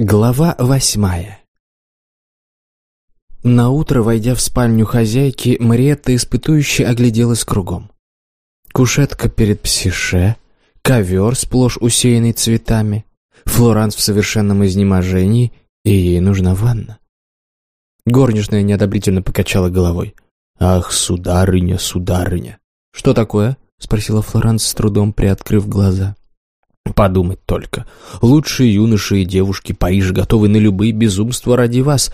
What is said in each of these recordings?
Глава восьмая Наутро, войдя в спальню хозяйки, Мариетта испытующе огляделась кругом. Кушетка перед псише, ковер, сплошь усеянный цветами, Флоранс в совершенном изнеможении, и ей нужна ванна. Горничная неодобрительно покачала головой. «Ах, сударыня, сударыня!» «Что такое?» — спросила Флоранс с трудом, приоткрыв глаза. Подумать только. Лучшие юноши и девушки Парижа готовы на любые безумства ради вас.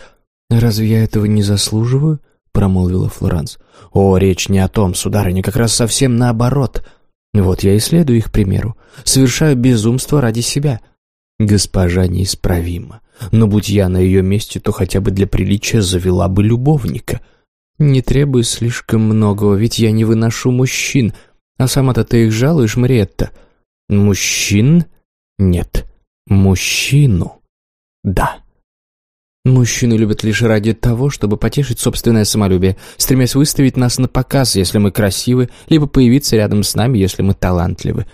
Разве я этого не заслуживаю? Промолвила Флоранс. О, речь не о том, сударыня, как раз совсем наоборот. Вот я и следую их примеру. Совершаю безумство ради себя. Госпожа неисправима. Но будь я на ее месте, то хотя бы для приличия завела бы любовника. Не требуй слишком многого, ведь я не выношу мужчин. А сама-то ты их жалуешь, Мариетта. — Мужчин? Нет. Мужчину? Да. Мужчину любят лишь ради того, чтобы потешить собственное самолюбие, стремясь выставить нас на показ, если мы красивы, либо появиться рядом с нами, если мы талантливы.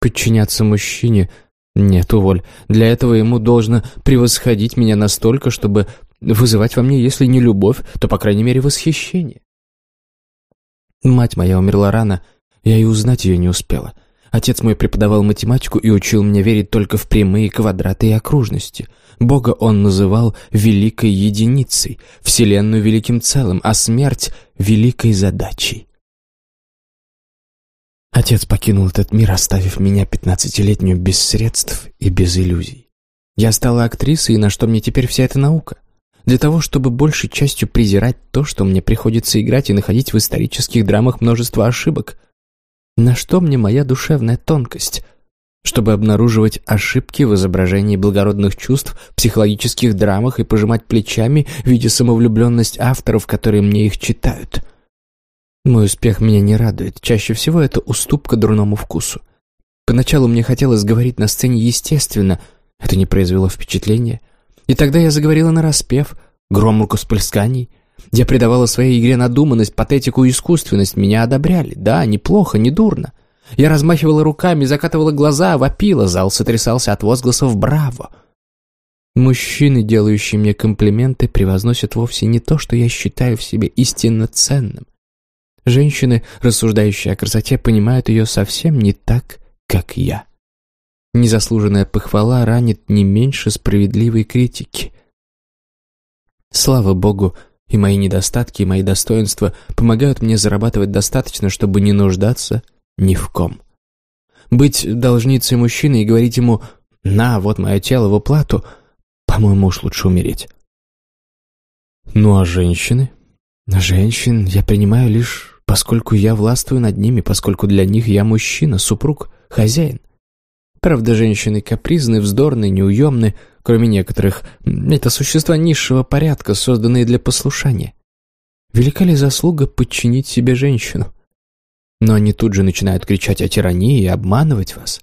Подчиняться мужчине? Нет, уволь. Для этого ему должно превосходить меня настолько, чтобы вызывать во мне, если не любовь, то, по крайней мере, восхищение. Мать моя умерла рано, я и узнать ее не успела. Отец мой преподавал математику и учил меня верить только в прямые, квадраты и окружности. Бога он называл великой единицей, Вселенную великим целым, а смерть — великой задачей. Отец покинул этот мир, оставив меня пятнадцатилетнюю без средств и без иллюзий. Я стала актрисой, и на что мне теперь вся эта наука? Для того, чтобы большей частью презирать то, что мне приходится играть и находить в исторических драмах множество ошибок — на что мне моя душевная тонкость? Чтобы обнаруживать ошибки в изображении благородных чувств, психологических драмах и пожимать плечами, видя самовлюбленность авторов, которые мне их читают. Мой успех меня не радует. Чаще всего это уступка дурному вкусу. Поначалу мне хотелось говорить на сцене естественно. Это не произвело впечатления. И тогда я заговорила на распев, гром рукосплесканий — я придавала своей игре надуманность, патетику и искусственность. Меня одобряли. Да, неплохо, не дурно. Я размахивала руками, закатывала глаза, вопила. Зал сотрясался от возгласов «Браво!». Мужчины, делающие мне комплименты, превозносят вовсе не то, что я считаю в себе истинно ценным. Женщины, рассуждающие о красоте, понимают ее совсем не так, как я. Незаслуженная похвала ранит не меньше справедливой критики. Слава богу, и мои недостатки, и мои достоинства помогают мне зарабатывать достаточно, чтобы не нуждаться ни в ком. Быть должницей мужчины и говорить ему «На, вот мое тело в оплату», по-моему, уж лучше умереть. Ну а женщины? Женщин я принимаю лишь, поскольку я властвую над ними, поскольку для них я мужчина, супруг, хозяин. Правда, женщины капризны, вздорны, неуемны, Кроме некоторых, это существа низшего порядка, созданные для послушания. Велика ли заслуга подчинить себе женщину? Но они тут же начинают кричать о тирании и обманывать вас.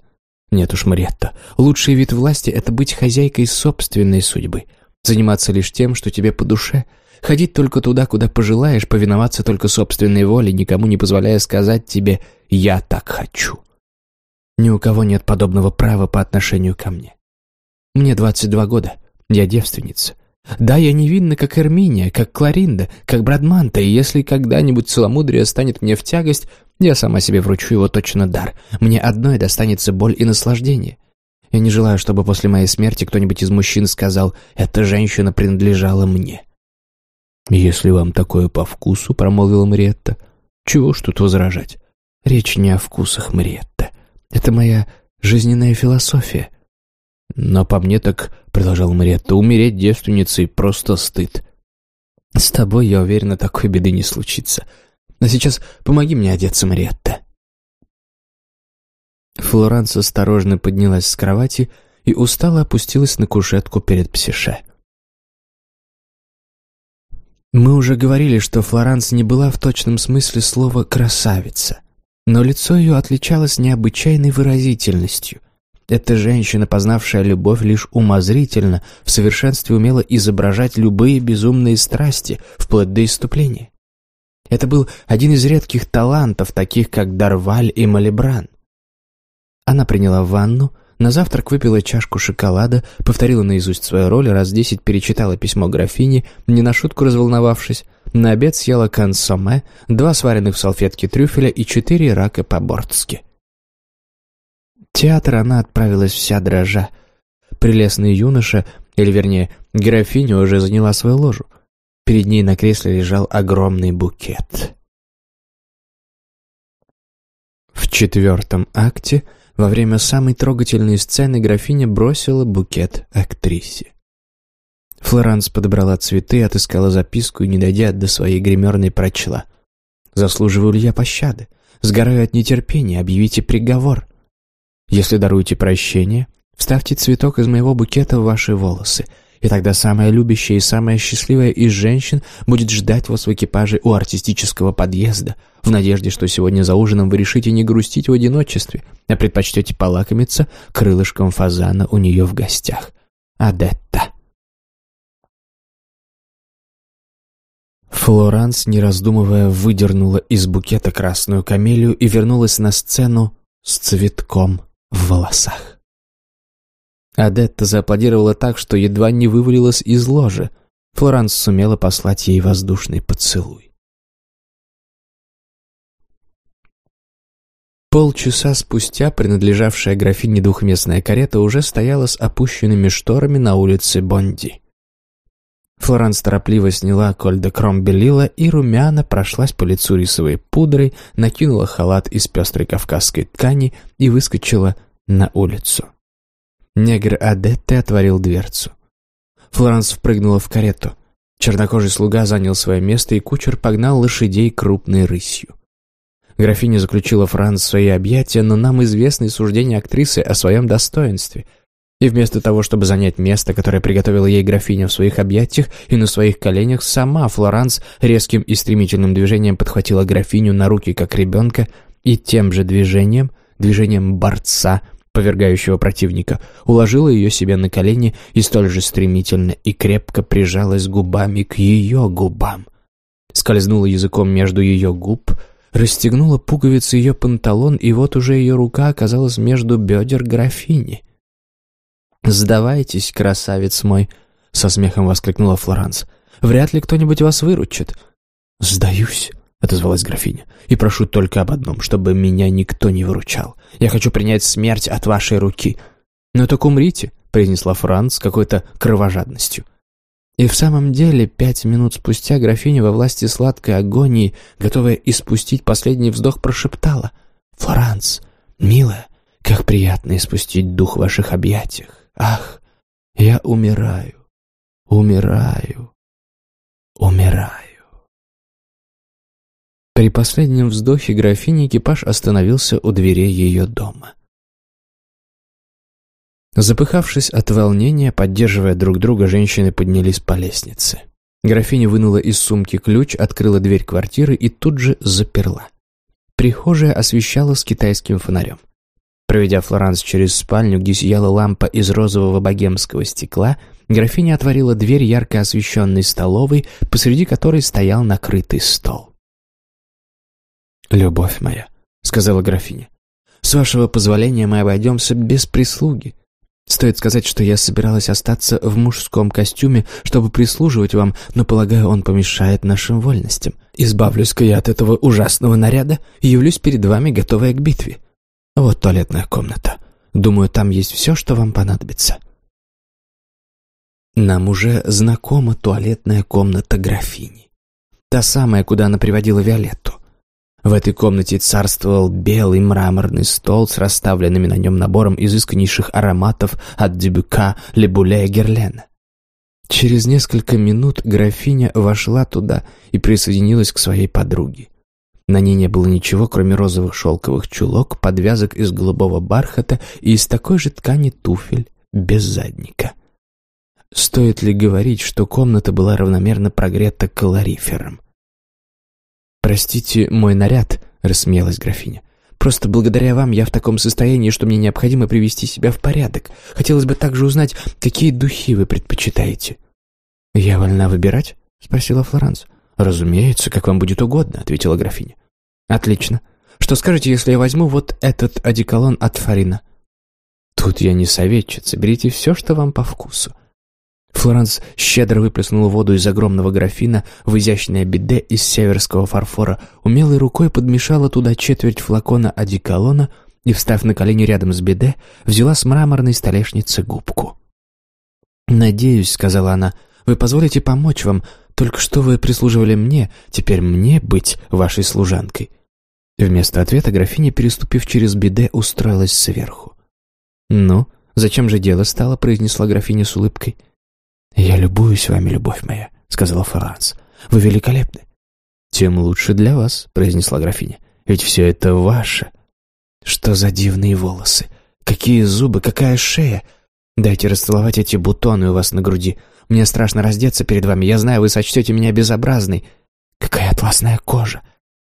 Нет уж, Маретта, лучший вид власти — это быть хозяйкой собственной судьбы, заниматься лишь тем, что тебе по душе, ходить только туда, куда пожелаешь, повиноваться только собственной воле, никому не позволяя сказать тебе «я так хочу». Ни у кого нет подобного права по отношению ко мне. Мне 22 года. Я девственница. Да, я невинна, как Эрминия, как Кларинда, как Брадманта, и если когда-нибудь целомудрие станет мне в тягость, я сама себе вручу его точно дар. Мне одной достанется боль и наслаждение. Я не желаю, чтобы после моей смерти кто-нибудь из мужчин сказал «эта женщина принадлежала мне». «Если вам такое по вкусу», — промолвила Мариетта, — «чего ж тут возражать? Речь не о вкусах, Мариетта. Это моя жизненная философия». «Но по мне так, — продолжала Мариетта, — умереть девственницей просто стыд. С тобой, я уверена, такой беды не случится. А сейчас помоги мне одеться, Мариетта». Флоранс осторожно поднялась с кровати и устало опустилась на кушетку перед псише. Мы уже говорили, что Флоранс не была в точном смысле слова «красавица», но лицо ее отличалось необычайной выразительностью — эта женщина, познавшая любовь лишь умозрительно, в совершенстве умела изображать любые безумные страсти, вплоть до иступления. Это был один из редких талантов, таких как Дарваль и Малибран. Она приняла ванну, На завтрак выпила чашку шоколада, повторила наизусть свою роль, раз десять перечитала письмо графини, не на шутку разволновавшись. На обед съела консоме, два сваренных в салфетке трюфеля и четыре рака по-бортски. Театр она отправилась вся дрожа. Прелестный юноша, или вернее, графиня уже заняла свою ложу. Перед ней на кресле лежал огромный букет. В четвертом акте – во время самой трогательной сцены графиня бросила букет актрисе. Флоранс подобрала цветы, отыскала записку и, не дойдя до своей гримерной, прочла. «Заслуживаю ли я пощады? Сгораю от нетерпения, объявите приговор. Если даруете прощение, вставьте цветок из моего букета в ваши волосы, и тогда самая любящая и самая счастливая из женщин будет ждать вас в экипаже у артистического подъезда, в надежде, что сегодня за ужином вы решите не грустить в одиночестве, а предпочтете полакомиться крылышком фазана у нее в гостях. Адетта. Флоранс, не раздумывая, выдернула из букета красную камелию и вернулась на сцену с цветком в волосах. Адетта зааплодировала так, что едва не вывалилась из ложи. Флоранс сумела послать ей воздушный поцелуй. Полчаса спустя принадлежавшая графине двухместная карета уже стояла с опущенными шторами на улице Бонди. Флоранс торопливо сняла коль де кром белила и румяна прошлась по лицу рисовой пудрой, накинула халат из пестрой кавказской ткани и выскочила на улицу. Негр Адетте отворил дверцу. Флоранс впрыгнула в карету. Чернокожий слуга занял свое место, и кучер погнал лошадей крупной рысью. Графиня заключила Франц в свои объятия, но нам известны суждения актрисы о своем достоинстве. И вместо того, чтобы занять место, которое приготовила ей графиня в своих объятиях и на своих коленях, сама Флоранс резким и стремительным движением подхватила графиню на руки, как ребенка, и тем же движением, движением борца, повергающего противника, уложила ее себе на колени и столь же стремительно и крепко прижалась губами к ее губам. Скользнула языком между ее губ, расстегнула пуговицы ее панталон, и вот уже ее рука оказалась между бедер графини. «Сдавайтесь, красавец мой!» — со смехом воскликнула Флоранс. «Вряд ли кто-нибудь вас выручит». «Сдаюсь», — отозвалась графиня. «И прошу только об одном, чтобы меня никто не выручал. Я хочу принять смерть от вашей руки». «Ну так умрите», — произнесла Франц с какой-то кровожадностью. И в самом деле, пять минут спустя графиня во власти сладкой агонии, готовая испустить последний вздох, прошептала. «Флоранс, милая, как приятно испустить дух в ваших объятиях. Ах, я умираю, умираю, умираю». При последнем вздохе графини экипаж остановился у дверей ее дома. Запыхавшись от волнения, поддерживая друг друга, женщины поднялись по лестнице. Графиня вынула из сумки ключ, открыла дверь квартиры и тут же заперла. Прихожая освещалась китайским фонарем. Проведя Флоранс через спальню, где сияла лампа из розового богемского стекла, графиня отворила дверь ярко освещенной столовой, посреди которой стоял накрытый стол. «Любовь моя», — сказала графиня, — «с вашего позволения мы обойдемся без прислуги. Стоит сказать, что я собиралась остаться в мужском костюме, чтобы прислуживать вам, но, полагаю, он помешает нашим вольностям. Избавлюсь-ка я от этого ужасного наряда и явлюсь перед вами, готовая к битве. Вот туалетная комната. Думаю, там есть все, что вам понадобится». Нам уже знакома туалетная комната графини. Та самая, куда она приводила Виолетту. В этой комнате царствовал белый мраморный стол с расставленными на нем набором изысканнейших ароматов от Дебюка, Лебуля и Герлена. Через несколько минут графиня вошла туда и присоединилась к своей подруге. На ней не было ничего, кроме розовых шелковых чулок, подвязок из голубого бархата и из такой же ткани туфель без задника. Стоит ли говорить, что комната была равномерно прогрета калорифером? «Простите мой наряд», — рассмеялась графиня. «Просто благодаря вам я в таком состоянии, что мне необходимо привести себя в порядок. Хотелось бы также узнать, какие духи вы предпочитаете». «Я вольна выбирать?» — спросила Флоранс. «Разумеется, как вам будет угодно», — ответила графиня. «Отлично. Что скажете, если я возьму вот этот одеколон от Фарина?» Тут я не советчица, берите все, что вам по вкусу. Флоранс щедро выплеснула воду из огромного графина в изящное биде из северского фарфора, умелой рукой подмешала туда четверть флакона одеколона и, встав на колени рядом с биде, взяла с мраморной столешницы губку. «Надеюсь», — сказала она, — «вы позволите помочь вам, только что вы прислуживали мне, теперь мне быть вашей служанкой». Вместо ответа графиня, переступив через биде, устроилась сверху. «Ну, зачем же дело стало?» — произнесла графиня с улыбкой. «Я любуюсь вами, любовь моя», — сказала Франц. «Вы великолепны». «Тем лучше для вас», — произнесла графиня. «Ведь все это ваше». «Что за дивные волосы? Какие зубы, какая шея! Дайте расцеловать эти бутоны у вас на груди. Мне страшно раздеться перед вами. Я знаю, вы сочтете меня безобразной. Какая атласная кожа!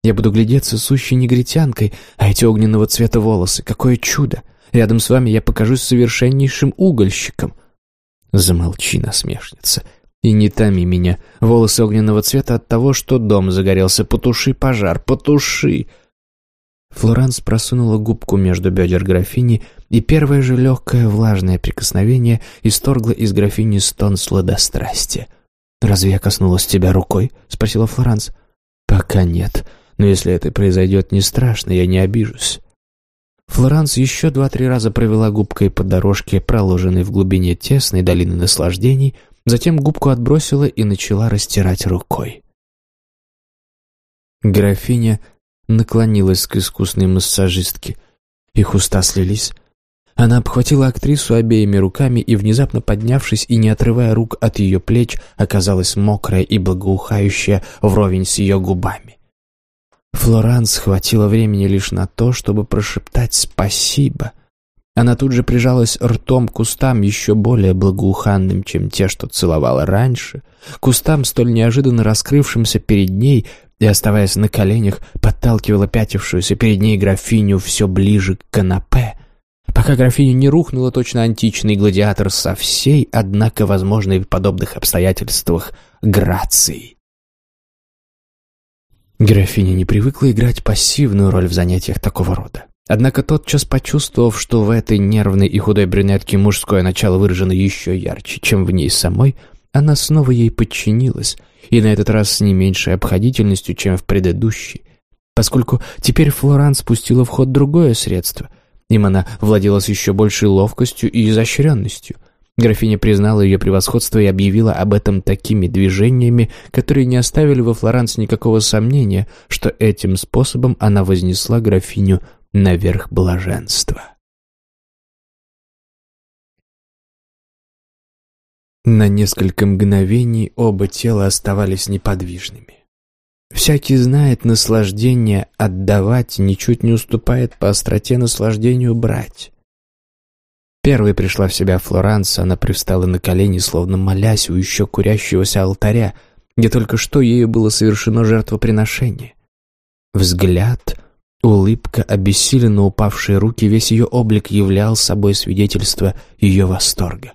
Я буду глядеться сущей негритянкой, а эти огненного цвета волосы, какое чудо! Рядом с вами я покажусь совершеннейшим угольщиком. Замолчи, насмешница. И не томи меня. Волосы огненного цвета от того, что дом загорелся. Потуши пожар, потуши. Флоранс просунула губку между бедер графини, и первое же легкое влажное прикосновение исторгло из графини стон сладострастия. «Разве я коснулась тебя рукой?» — спросила Флоранс. «Пока нет, но если это произойдет, не страшно, я не обижусь». Флоранс еще два-три раза провела губкой по дорожке, проложенной в глубине тесной долины наслаждений, затем губку отбросила и начала растирать рукой. Графиня наклонилась к искусной массажистке. Их уста слились. Она обхватила актрису обеими руками и, внезапно поднявшись и не отрывая рук от ее плеч, оказалась мокрая и благоухающая вровень с ее губами. Флоранс хватило времени лишь на то, чтобы прошептать «спасибо». Она тут же прижалась ртом к кустам, еще более благоуханным, чем те, что целовала раньше, кустам, столь неожиданно раскрывшимся перед ней, и, оставаясь на коленях, подталкивала пятившуюся перед ней графиню все ближе к канапе, пока графиня не рухнула точно античный гладиатор со всей, однако, возможной в подобных обстоятельствах, грацией. Графиня не привыкла играть пассивную роль в занятиях такого рода. Однако тотчас почувствовав, что в этой нервной и худой брюнетке мужское начало выражено еще ярче, чем в ней самой, она снова ей подчинилась, и на этот раз с не меньшей обходительностью, чем в предыдущей, поскольку теперь Флоран спустила в ход другое средство. Им она владела с еще большей ловкостью и изощренностью — Графиня признала ее превосходство и объявила об этом такими движениями, которые не оставили во Флоранс никакого сомнения, что этим способом она вознесла графиню наверх блаженства. На несколько мгновений оба тела оставались неподвижными. Всякий знает, наслаждение отдавать ничуть не уступает по остроте наслаждению брать. Первой пришла в себя Флоранс, она привстала на колени, словно молясь у еще курящегося алтаря, где только что ею было совершено жертвоприношение. Взгляд, улыбка, обессиленно упавшие руки, весь ее облик являл собой свидетельство ее восторга.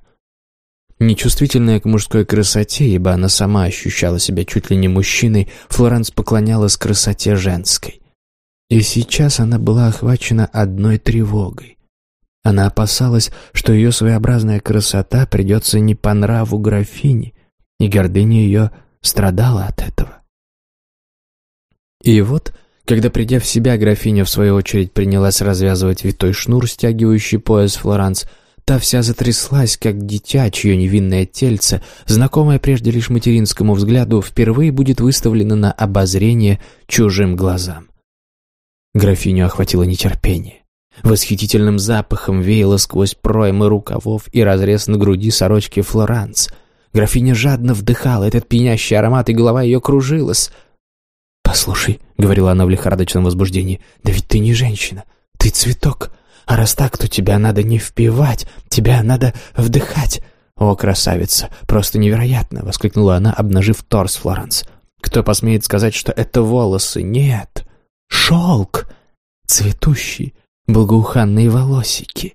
Нечувствительная к мужской красоте, ибо она сама ощущала себя чуть ли не мужчиной, Флоранс поклонялась красоте женской. И сейчас она была охвачена одной тревогой. Она опасалась, что ее своеобразная красота придется не по нраву графини, и гордыня ее страдала от этого. И вот, когда, придя в себя, графиня, в свою очередь, принялась развязывать витой шнур, стягивающий пояс Флоранс, та вся затряслась, как дитя, чье невинное тельце, знакомое прежде лишь материнскому взгляду, впервые будет выставлено на обозрение чужим глазам. Графиню охватило нетерпение. Восхитительным запахом веяло сквозь проймы рукавов и разрез на груди сорочки Флоранс. Графиня жадно вдыхала этот пьянящий аромат, и голова ее кружилась. «Послушай», — говорила она в лихорадочном возбуждении, — «да ведь ты не женщина, ты цветок. А раз так, то тебя надо не впивать, тебя надо вдыхать». «О, красавица, просто невероятно!» — воскликнула она, обнажив торс Флоранс. «Кто посмеет сказать, что это волосы? Нет! Шелк! Цветущий, благоуханные волосики.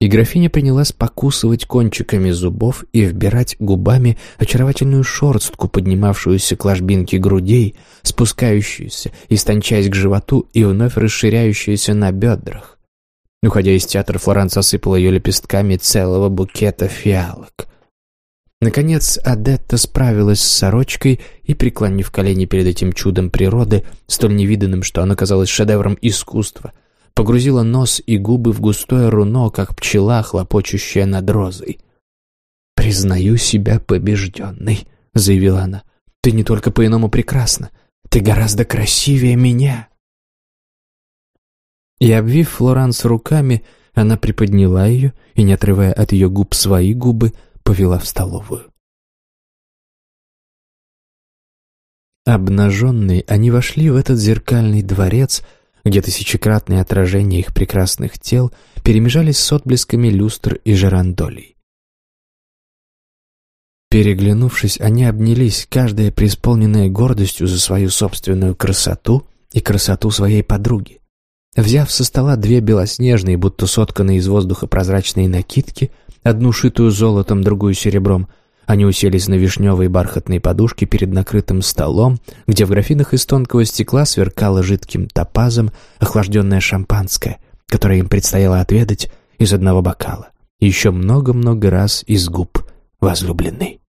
И графиня принялась покусывать кончиками зубов и вбирать губами очаровательную шорстку, поднимавшуюся к ложбинке грудей, спускающуюся, истончаясь к животу и вновь расширяющуюся на бедрах. Уходя из театра, Флоранс осыпала ее лепестками целого букета фиалок. Наконец, Адетта справилась с сорочкой и, преклонив колени перед этим чудом природы, столь невиданным, что оно казалось шедевром искусства, погрузила нос и губы в густое руно, как пчела, хлопочущая над розой. «Признаю себя побежденной», — заявила она. «Ты не только по-иному прекрасна, ты гораздо красивее меня». И, обвив Флоранс руками, она приподняла ее и, не отрывая от ее губ свои губы, повела в столовую. Обнаженные, они вошли в этот зеркальный дворец, где тысячекратные отражения их прекрасных тел перемежались с отблесками люстр и жерандолей. Переглянувшись, они обнялись, каждая преисполненная гордостью за свою собственную красоту и красоту своей подруги. Взяв со стола две белоснежные, будто сотканные из воздуха прозрачные накидки, одну шитую золотом, другую серебром, они уселись на вишневые бархатные подушки перед накрытым столом, где в графинах из тонкого стекла сверкало жидким топазом охлажденное шампанское, которое им предстояло отведать из одного бокала, еще много-много раз из губ возлюбленной.